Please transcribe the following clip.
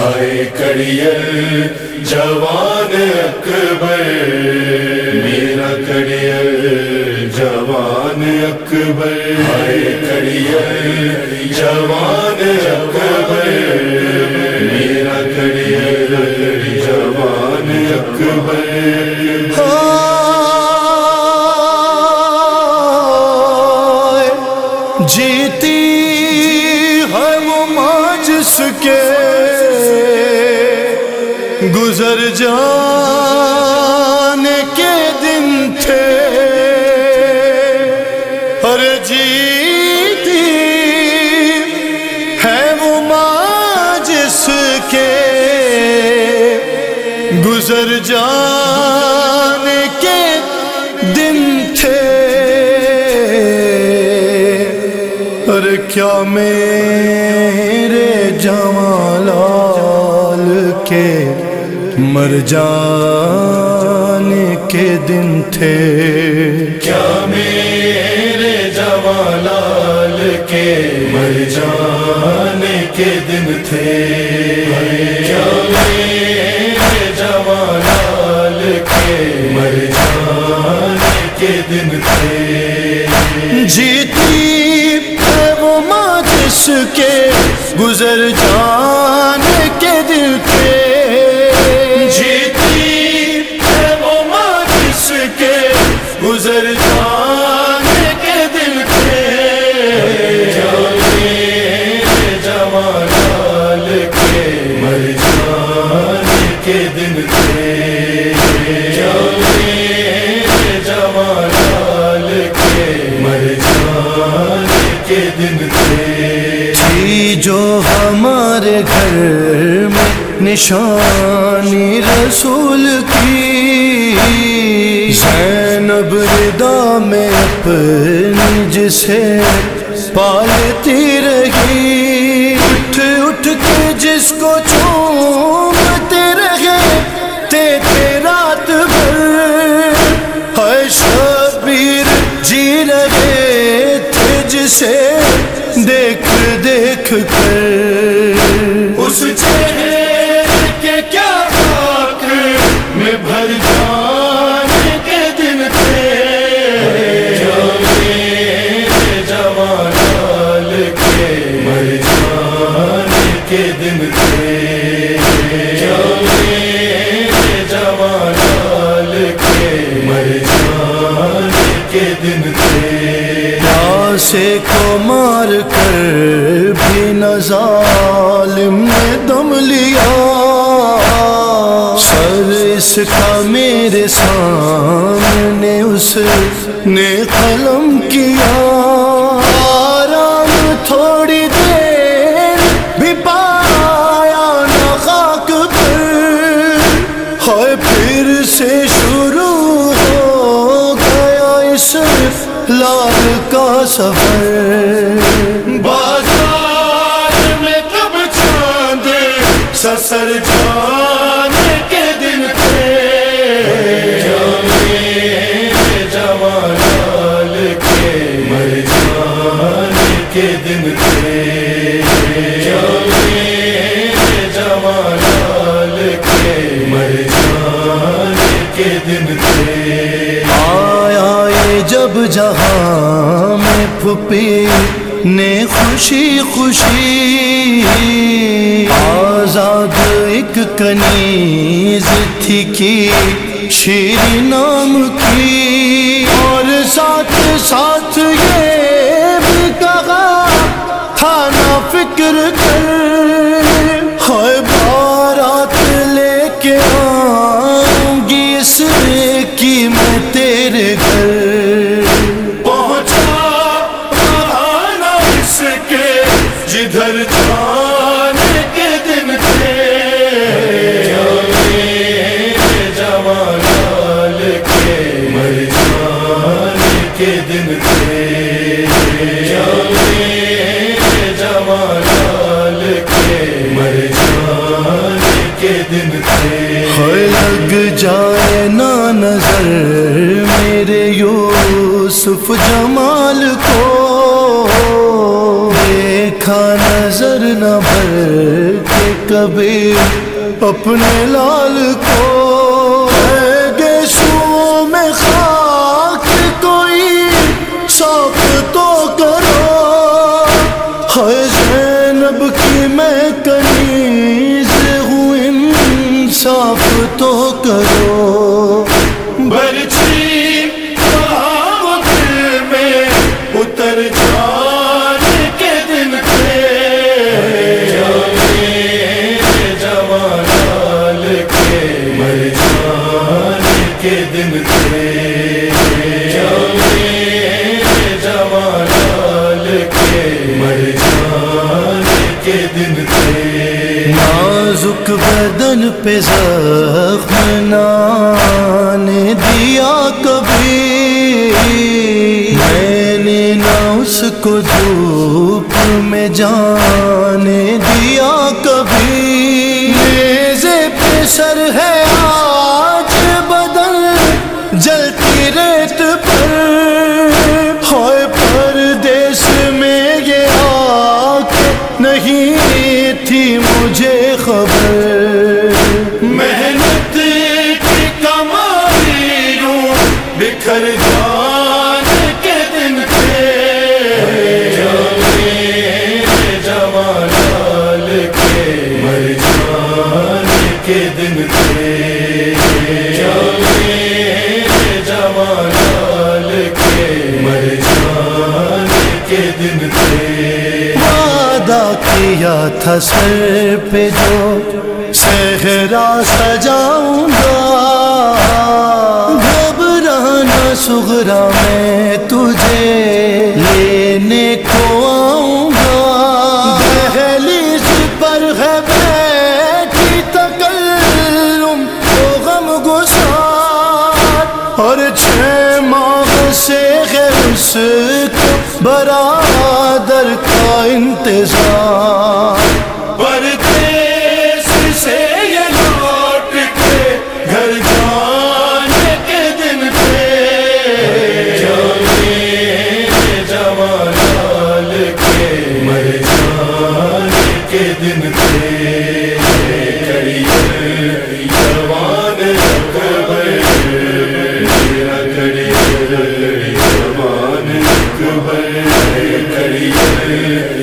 ہائے کڑیل جوان اکبر۔ میرا کڑیل جوان اکبر۔ ہائے کڑیل جوان اکبر۔ گزر جانے کے دن تھے۔ ارے جیتی ہے وہ ماجس کے۔ گزر جانے کے دن تھے۔ ارے کیا میرے جمالال کے مر جانے کے دن تھے۔ کیا میرے جوالال کے مر جانے کے دن تھے؟ کیا میرے جوالال کے مر جانے کے دن تھے؟ جیتی وہ ماں جس کے گزر جانے کے دل تھے کے دن تھے کیا کے مر جانے کے دن تھے تھی جو ہمارے گھر میں نشانی رسول کی۔ زینب ردا میں اپنی جسے پالتی رہی۔ اٹھ اٹھ کے جس کو چومتے سے دیکھ دیکھ کر۔ اس چہرے کے کیا خاک میں بھر جانے کے دن تھے۔ جو میرے کے مر جانے کے دن تھے۔ کو مار کر بھی نہ ظالم نے دم لیا۔ سر اس کا میرے سامنے، اس نے قلم کیا۔ آرام تھوڑی دیر بھی پایا نہ خاک پر۔ ہے پھر سے سفر۔ بازار میں کب چاند سسر جانے کے دن تھے جو میرے جوانال کے مر جانے کے دن تھے جو میرے جوانال کے مر کے دن تھے آیا جب جہاں میں نے خوشی خوشی آزاد ایک کنیز تھی کی شیر نام کی اور ساتھ ساتھ یہ بھی کہا تھا نا فکر کر۔ ہے جدھر جانے کے دن تھے۔ جو میرے کے۔ مر جانے کے دن تھے۔ جو میرے جوانال کے۔ مر جانے کے دن تھے۔ ہے لگ جائے نا نظر میرے یوسف جمال دیکھا نظر نہ بھر کے کبھی اپنے لال کو کے مر جانے کے دن تھے۔ نازک بدن پہ زخم نے دیا کبھی۔ میں نے نہ اس کو دھوپ میں جانے دیا کبھی۔ میزے پہ سر ہے کے دن تھے وعدہ کیا تھا سر پہ جو صحرا سجاؤں گا گھبرانا، سغرا میں تجھے۔ برادر کا انتظار۔ پردیس ہے